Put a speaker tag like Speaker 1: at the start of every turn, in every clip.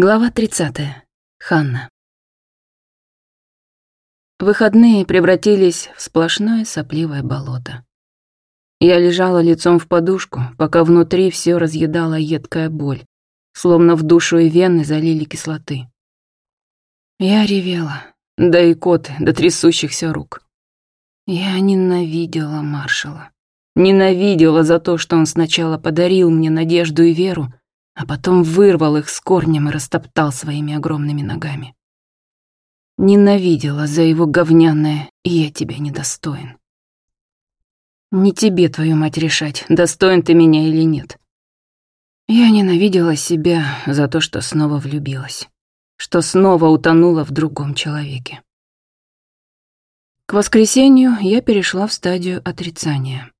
Speaker 1: Глава 30. Ханна. Выходные превратились в сплошное сопливое болото. Я лежала лицом в подушку, пока внутри все разъедала едкая боль, словно в душу и вены залили кислоты. Я ревела, да и коты, до трясущихся рук. Я ненавидела маршала. Ненавидела за то, что он сначала подарил мне надежду и веру, а потом вырвал их с корнем и растоптал своими огромными ногами. Ненавидела за его говняное «и я тебя недостоин». Не тебе, твою мать, решать, достоин ты меня или нет. Я ненавидела себя за то, что снова влюбилась, что снова утонула в другом человеке. К воскресенью я перешла в стадию отрицания.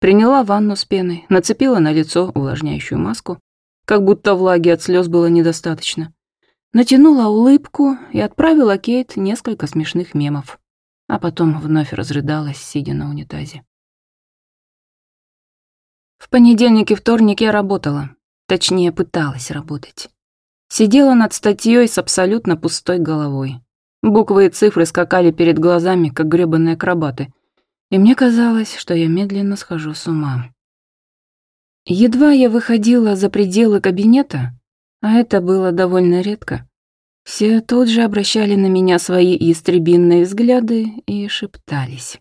Speaker 1: Приняла ванну с пеной, нацепила на лицо увлажняющую маску, как будто влаги от слез было недостаточно. Натянула улыбку и отправила Кейт несколько смешных мемов, а потом вновь разрыдалась, сидя на унитазе. В понедельник и вторник я работала, точнее, пыталась работать. Сидела над статьей с абсолютно пустой головой. Буквы и цифры скакали перед глазами, как грёбаные акробаты, и мне казалось, что я медленно схожу с ума. Едва я выходила за пределы кабинета, а это было довольно редко, все тут же обращали на меня свои истребинные взгляды и шептались.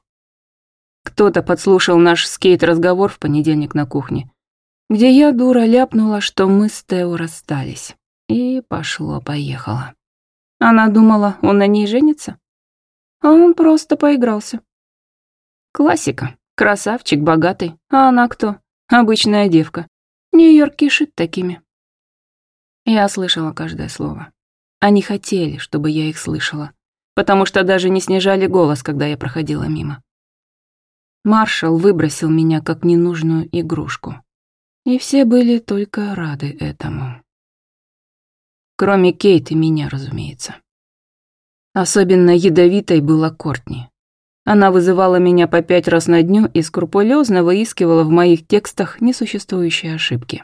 Speaker 1: Кто-то подслушал наш скейт-разговор в понедельник на кухне, где я, дура, ляпнула, что мы с Тео расстались. И пошло-поехало. Она думала, он на ней женится, а он просто поигрался. Классика. Красавчик, богатый. А она кто? Обычная девка. Нью-Йорк кишит такими. Я слышала каждое слово. Они хотели, чтобы я их слышала, потому что даже не снижали голос, когда я проходила мимо. Маршал выбросил меня как ненужную игрушку. И все были только рады этому. Кроме Кейт и меня, разумеется. Особенно ядовитой была Кортни. Она вызывала меня по пять раз на дню и скрупулезно выискивала в моих текстах несуществующие ошибки.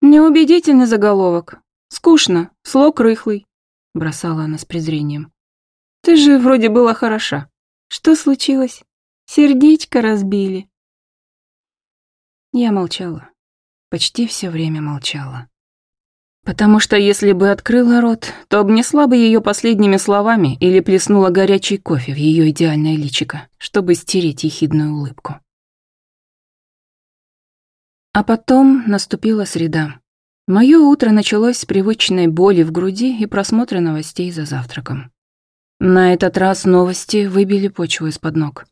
Speaker 1: «Неубедительный заголовок. Скучно, слог рыхлый», — бросала она с презрением. «Ты же вроде была хороша. Что случилось? Сердечко разбили». Я молчала. Почти все время молчала. Потому что если бы открыла рот, то обнесла бы ее последними словами или плеснула горячий кофе в ее идеальное личико, чтобы стереть ехидную улыбку. А потом наступила среда. Мое утро началось с привычной боли в груди и просмотра новостей за завтраком. На этот раз новости выбили почву из-под ног.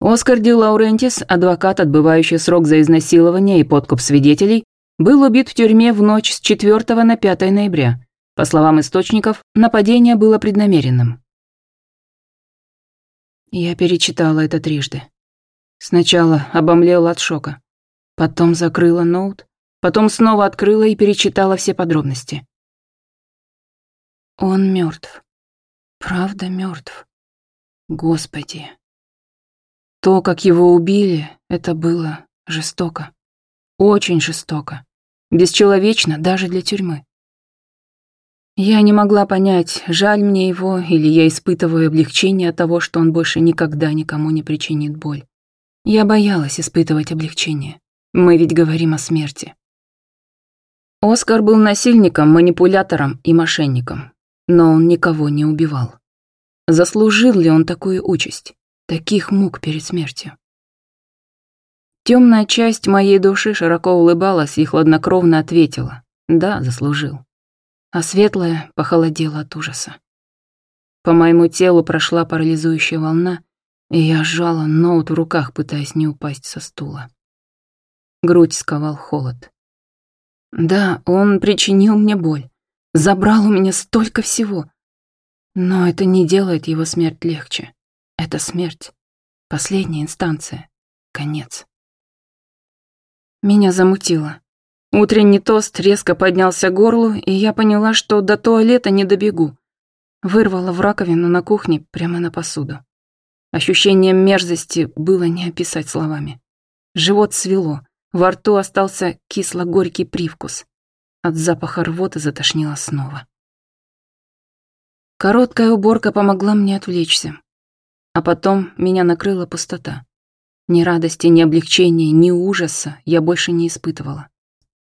Speaker 1: Оскар Ди Лаурентис, адвокат, отбывающий срок за изнасилование и подкуп свидетелей, был убит в тюрьме в ночь с 4 на 5 ноября. По словам источников, нападение было преднамеренным. Я перечитала это трижды. Сначала обомлела от шока, потом закрыла ноут, потом снова открыла и перечитала все подробности. Он мертв. Правда мертв. Господи. То, как его убили, это было жестоко. Очень жестоко. Бесчеловечно даже для тюрьмы. Я не могла понять, жаль мне его или я испытываю облегчение от того, что он больше никогда никому не причинит боль. Я боялась испытывать облегчение. Мы ведь говорим о смерти. Оскар был насильником, манипулятором и мошенником, но он никого не убивал. Заслужил ли он такую участь, таких мук перед смертью? Темная часть моей души широко улыбалась и хладнокровно ответила «Да, заслужил». А светлая похолодела от ужаса. По моему телу прошла парализующая волна, и я сжала ноут в руках, пытаясь не упасть со стула. Грудь сковал холод. Да, он причинил мне боль, забрал у меня столько всего. Но это не делает его смерть легче. Это смерть. Последняя инстанция. Конец. Меня замутило. Утренний тост резко поднялся к горлу, и я поняла, что до туалета не добегу. Вырвала в раковину на кухне прямо на посуду. Ощущение мерзости было не описать словами. Живот свело, во рту остался кисло-горький привкус. От запаха рвоты затошнило снова. Короткая уборка помогла мне отвлечься. А потом меня накрыла пустота. Ни радости, ни облегчения, ни ужаса я больше не испытывала.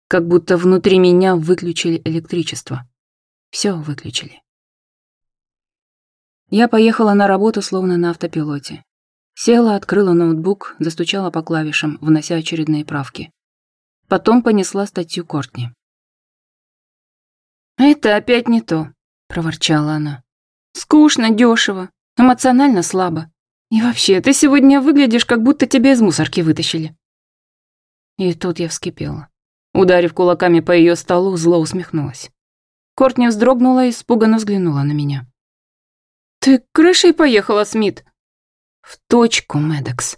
Speaker 1: Как будто внутри меня выключили электричество. Все выключили. Я поехала на работу словно на автопилоте. Села, открыла ноутбук, застучала по клавишам, внося очередные правки. Потом понесла статью Кортни. «Это опять не то», — проворчала она. «Скучно, дешево, эмоционально слабо. И вообще, ты сегодня выглядишь, как будто тебя из мусорки вытащили». И тут я вскипела. Ударив кулаками по ее столу, зло усмехнулась. Кортни вздрогнула и испуганно взглянула на меня. «Ты крышей поехала, Смит?» «В точку, Медекс».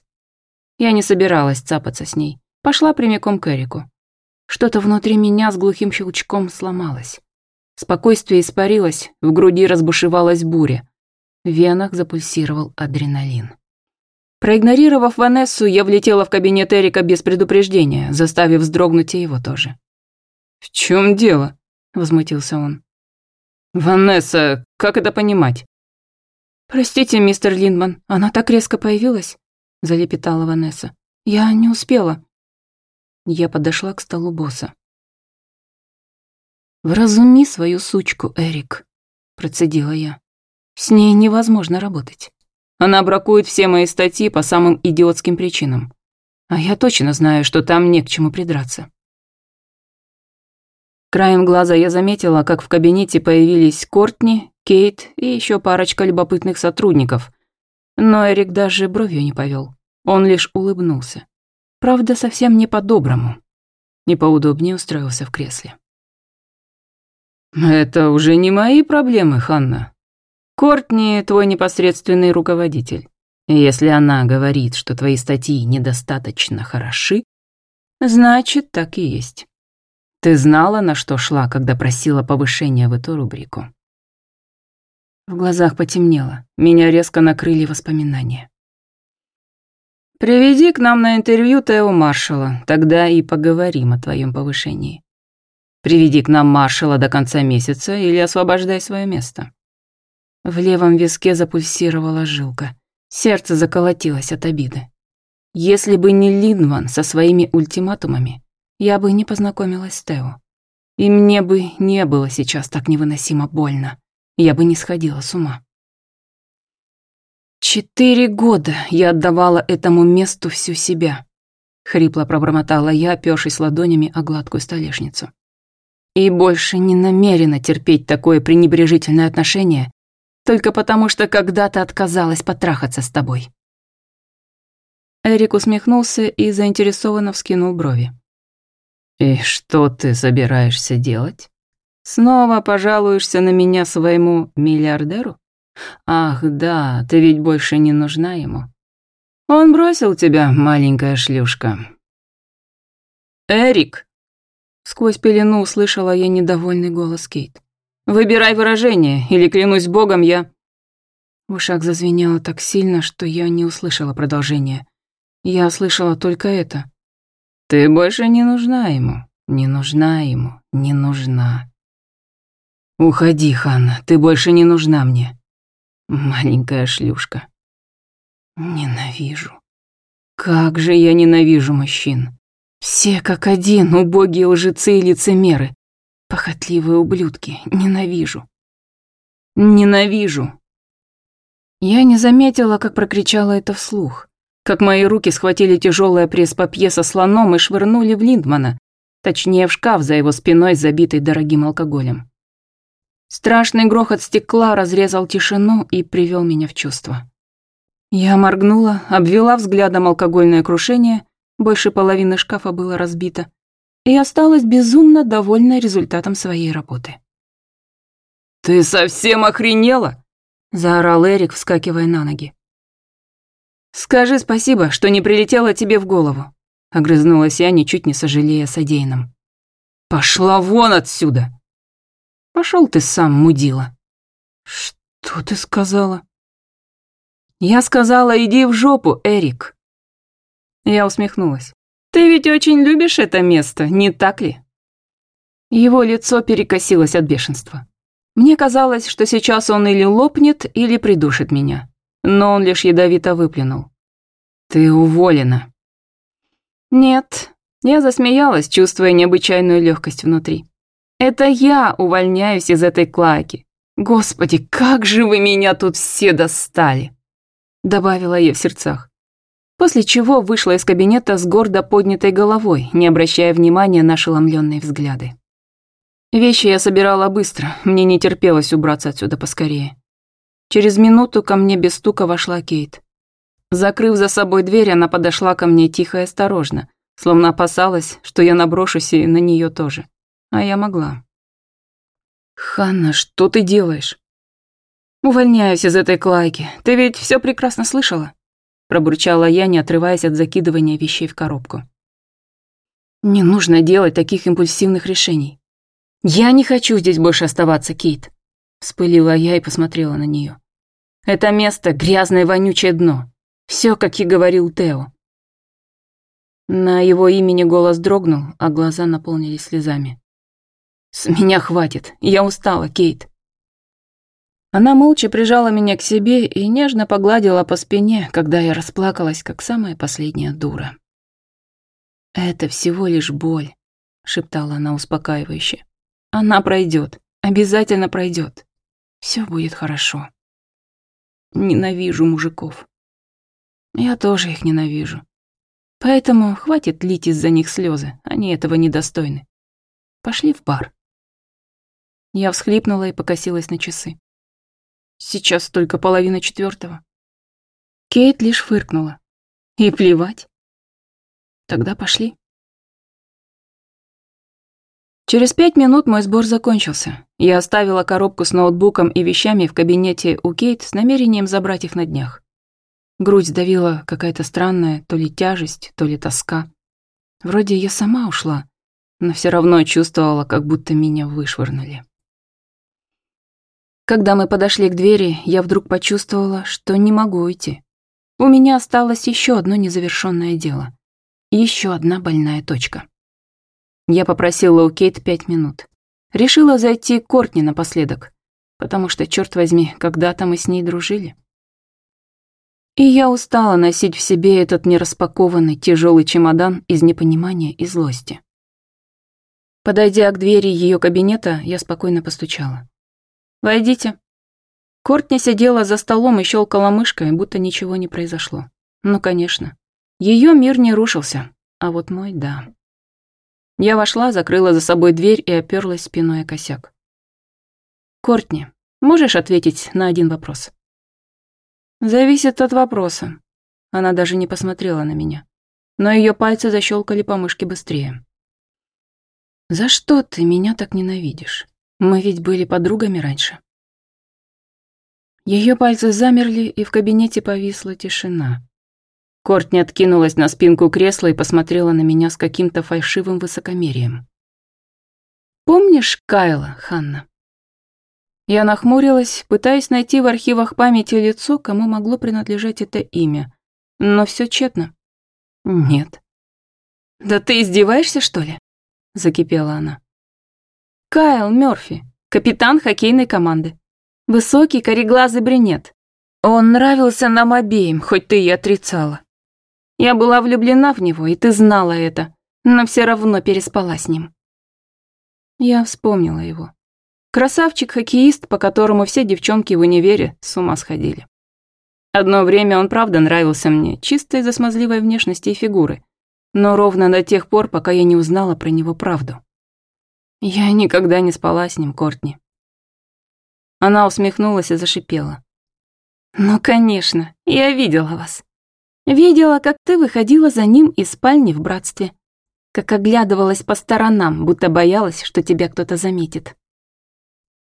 Speaker 1: Я не собиралась цапаться с ней. Пошла прямиком к Эрику. Что-то внутри меня с глухим щелчком сломалось. Спокойствие испарилось, в груди разбушевалась буря. Венах запульсировал адреналин. Проигнорировав Ванессу, я влетела в кабинет Эрика без предупреждения, заставив вздрогнуть и его тоже. «В чем дело?» — возмутился он. «Ванесса, как это понимать?» «Простите, мистер Линдман, она так резко появилась», — залепетала Ванесса. «Я не успела». Я подошла к столу босса. «Вразуми свою сучку, Эрик», — процедила я. «С ней невозможно работать. Она бракует все мои статьи по самым идиотским причинам. А я точно знаю, что там не к чему придраться». Краем глаза я заметила, как в кабинете появились Кортни, Кейт и еще парочка любопытных сотрудников. Но Эрик даже бровью не повел. Он лишь улыбнулся. Правда, совсем не по-доброму. Не поудобнее устроился в кресле. «Это уже не мои проблемы, Ханна. Кортни — твой непосредственный руководитель. Если она говорит, что твои статьи недостаточно хороши, значит, так и есть. Ты знала, на что шла, когда просила повышения в эту рубрику?» В глазах потемнело, меня резко накрыли воспоминания. «Приведи к нам на интервью Тео Маршала, тогда и поговорим о твоем повышении. Приведи к нам маршала до конца месяца или освобождай свое место». В левом виске запульсировала жилка. Сердце заколотилось от обиды. Если бы не Линдман со своими ультиматумами, я бы не познакомилась с Тео. И мне бы не было сейчас так невыносимо больно. Я бы не сходила с ума. Четыре года я отдавала этому месту всю себя. Хрипло пробормотала я, опёршись ладонями о гладкую столешницу. И больше не намерена терпеть такое пренебрежительное отношение, только потому что когда-то отказалась потрахаться с тобой. Эрик усмехнулся и заинтересованно вскинул брови. «И что ты собираешься делать? Снова пожалуешься на меня своему миллиардеру? Ах, да, ты ведь больше не нужна ему. Он бросил тебя, маленькая шлюшка». «Эрик!» Сквозь пелену услышала я недовольный голос Кейт. «Выбирай выражение, или, клянусь богом, я...» В ушах зазвенело так сильно, что я не услышала продолжения. Я слышала только это. «Ты больше не нужна ему, не нужна ему, не нужна». «Уходи, Ханна, ты больше не нужна мне, маленькая шлюшка». Ненавижу. Как же я ненавижу мужчин. Все как один, убогие лжецы и лицемеры. Похотливые ублюдки. Ненавижу. Ненавижу. Я не заметила, как прокричала это вслух. Как мои руки схватили тяжелое пресс-папье со слоном и швырнули в Линдмана, точнее в шкаф за его спиной, забитый дорогим алкоголем. Страшный грохот стекла разрезал тишину и привел меня в чувство. Я моргнула, обвела взглядом алкогольное крушение больше половины шкафа было разбито, и осталась безумно довольна результатом своей работы. «Ты совсем охренела?» – заорал Эрик, вскакивая на ноги. «Скажи спасибо, что не прилетело тебе в голову», – огрызнулась я, ничуть не сожалея содеянным. «Пошла вон отсюда!» «Пошел ты сам, мудила». «Что ты сказала?» «Я сказала, иди в жопу, Эрик». Я усмехнулась. «Ты ведь очень любишь это место, не так ли?» Его лицо перекосилось от бешенства. Мне казалось, что сейчас он или лопнет, или придушит меня. Но он лишь ядовито выплюнул. «Ты уволена». «Нет». Я засмеялась, чувствуя необычайную легкость внутри. «Это я увольняюсь из этой клаки. Господи, как же вы меня тут все достали!» Добавила я в сердцах. После чего вышла из кабинета с гордо поднятой головой, не обращая внимания на ошеломленные взгляды. Вещи я собирала быстро, мне не терпелось убраться отсюда поскорее. Через минуту ко мне без стука вошла Кейт. Закрыв за собой дверь, она подошла ко мне тихо и осторожно, словно опасалась, что я наброшусь и на нее тоже. А я могла. «Ханна, что ты делаешь?» «Увольняюсь из этой клайки. Ты ведь все прекрасно слышала?» Пробурчала я, не отрываясь от закидывания вещей в коробку. «Не нужно делать таких импульсивных решений. Я не хочу здесь больше оставаться, Кейт. Вспылила я и посмотрела на нее. Это место — грязное вонючее дно. Все, как и говорил Тео. На его имени голос дрогнул, а глаза наполнились слезами. «С меня хватит, я устала, Кейт». Она молча прижала меня к себе и нежно погладила по спине, когда я расплакалась, как самая последняя дура. «Это всего лишь боль», — шептала она успокаивающе. «Она пройдет, обязательно пройдет. Все будет хорошо. Ненавижу мужиков. Я тоже их ненавижу. Поэтому хватит лить из-за них слезы, они этого недостойны. Пошли в бар. Я всхлипнула и покосилась на часы. Сейчас только половина четвертого. Кейт лишь фыркнула. И плевать. Тогда пошли. Через пять минут мой сбор закончился. Я оставила коробку с ноутбуком и вещами в кабинете у Кейт с намерением забрать их на днях. Грудь сдавила какая-то странная то ли тяжесть, то ли тоска. Вроде я сама ушла, но все равно чувствовала, как будто меня вышвырнули. Когда мы подошли к двери, я вдруг почувствовала, что не могу уйти. У меня осталось еще одно незавершенное дело. Еще одна больная точка. Я попросила у Кейт пять минут. Решила зайти к Кортни напоследок, потому что, черт возьми, когда-то мы с ней дружили. И я устала носить в себе этот нераспакованный тяжелый чемодан из непонимания и злости. Подойдя к двери ее кабинета, я спокойно постучала. «Войдите». Кортни сидела за столом и щелкала мышкой, будто ничего не произошло. Ну, конечно. Ее мир не рушился, а вот мой — да. Я вошла, закрыла за собой дверь и оперлась спиной о косяк. «Кортни, можешь ответить на один вопрос?» «Зависит от вопроса». Она даже не посмотрела на меня. Но ее пальцы защелкали по мышке быстрее. «За что ты меня так ненавидишь? Мы ведь были подругами раньше». Ее пальцы замерли, и в кабинете повисла тишина. Кортни откинулась на спинку кресла и посмотрела на меня с каким-то фальшивым высокомерием. «Помнишь Кайла, Ханна?» Я нахмурилась, пытаясь найти в архивах памяти лицо, кому могло принадлежать это имя. Но все тщетно. «Нет». «Да ты издеваешься, что ли?» — закипела она. «Кайл Мёрфи, капитан хоккейной команды. Высокий, кореглазый брюнет. Он нравился нам обеим, хоть ты и отрицала. Я была влюблена в него, и ты знала это, но все равно переспала с ним. Я вспомнила его. Красавчик-хоккеист, по которому все девчонки в универе с ума сходили. Одно время он правда нравился мне, чисто из-за смазливой внешности и фигуры, но ровно до тех пор, пока я не узнала про него правду. Я никогда не спала с ним, Кортни. Она усмехнулась и зашипела. «Ну, конечно, я видела вас. Видела, как ты выходила за ним из спальни в братстве. Как оглядывалась по сторонам, будто боялась, что тебя кто-то заметит.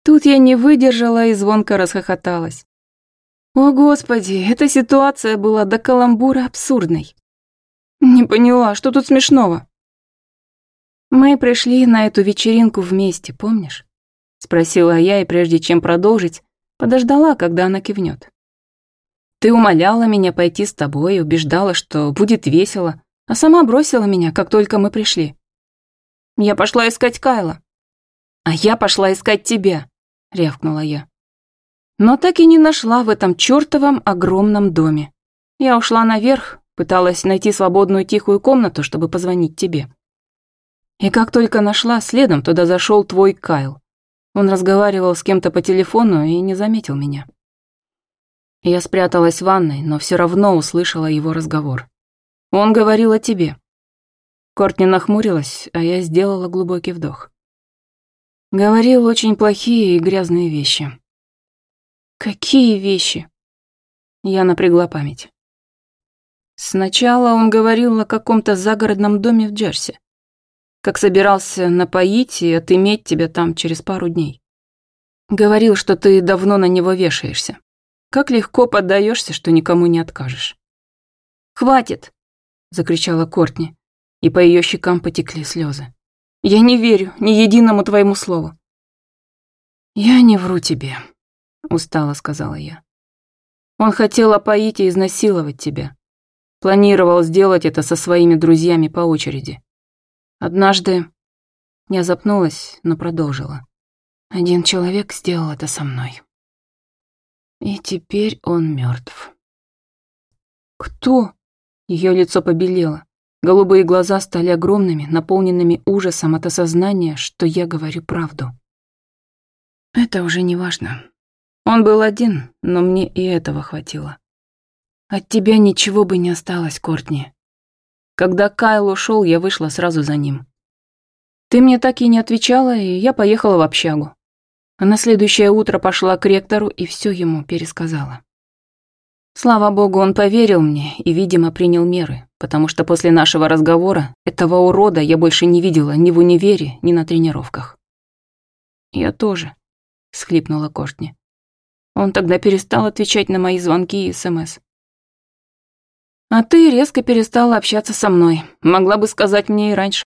Speaker 1: Тут я не выдержала и звонко расхохоталась. О, Господи, эта ситуация была до каламбура абсурдной. Не поняла, что тут смешного? Мы пришли на эту вечеринку вместе, помнишь? Спросила я, и прежде чем продолжить, подождала, когда она кивнет. Ты умоляла меня пойти с тобой, убеждала, что будет весело, а сама бросила меня, как только мы пришли. Я пошла искать Кайла. А я пошла искать тебя, рявкнула я. Но так и не нашла в этом чертовом огромном доме. Я ушла наверх, пыталась найти свободную тихую комнату, чтобы позвонить тебе. И как только нашла, следом туда зашел твой Кайл. Он разговаривал с кем-то по телефону и не заметил меня. Я спряталась в ванной, но все равно услышала его разговор. Он говорил о тебе. Кортни нахмурилась, а я сделала глубокий вдох. Говорил очень плохие и грязные вещи. Какие вещи? Я напрягла память. Сначала он говорил о каком-то загородном доме в Джерси. Как собирался напоить и отыметь тебя там через пару дней. Говорил, что ты давно на него вешаешься. Как легко поддаешься, что никому не откажешь. «Хватит!» — закричала Кортни, и по ее щекам потекли слезы. «Я не верю ни единому твоему слову». «Я не вру тебе», — устало сказала я. «Он хотел опоить и изнасиловать тебя. Планировал сделать это со своими друзьями по очереди. Однажды я запнулась, но продолжила. Один человек сделал это со мной. И теперь он мертв. Кто? Ее лицо побелело. Голубые глаза стали огромными, наполненными ужасом от осознания, что я говорю правду. Это уже не важно. Он был один, но мне и этого хватило. От тебя ничего бы не осталось, Кортни. Когда Кайл ушел, я вышла сразу за ним. Ты мне так и не отвечала, и я поехала в общагу. А на следующее утро пошла к ректору и все ему пересказала. Слава богу, он поверил мне и, видимо, принял меры, потому что после нашего разговора этого урода я больше не видела ни в универе, ни на тренировках. «Я тоже», — схлипнула Кортни. Он тогда перестал отвечать на мои звонки и СМС. «А ты резко перестала общаться со мной. Могла бы сказать мне и раньше.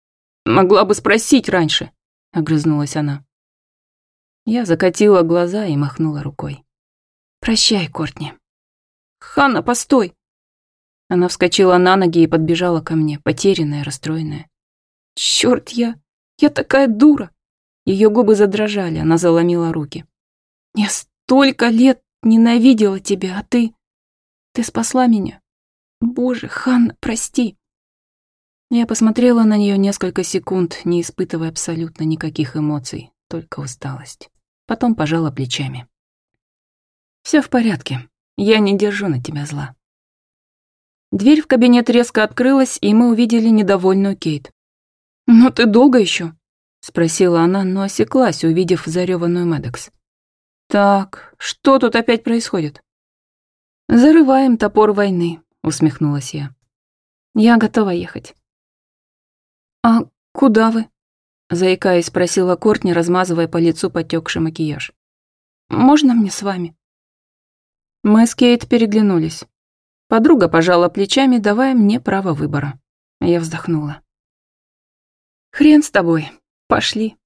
Speaker 1: Могла бы спросить раньше», — огрызнулась она. Я закатила глаза и махнула рукой. «Прощай, Кортни». «Ханна, постой!» Она вскочила на ноги и подбежала ко мне, потерянная, расстроенная. «Чёрт я! Я такая дура!» Ее губы задрожали, она заломила руки. «Я столько лет ненавидела тебя, а ты... Ты спасла меня. Боже, Ханна, прости!» Я посмотрела на нее несколько секунд, не испытывая абсолютно никаких эмоций, только усталость. Потом пожала плечами. Все в порядке. Я не держу на тебя зла». Дверь в кабинет резко открылась, и мы увидели недовольную Кейт. «Ну ты долго еще? спросила она, но осеклась, увидев зареванную Медекс. «Так, что тут опять происходит?» «Зарываем топор войны», — усмехнулась я. «Я готова ехать». «А куда вы?» Заикаясь, спросила Кортни, размазывая по лицу потекший макияж. «Можно мне с вами?» Мы с Кейт переглянулись. Подруга пожала плечами, давая мне право выбора. Я вздохнула. «Хрен с тобой. Пошли».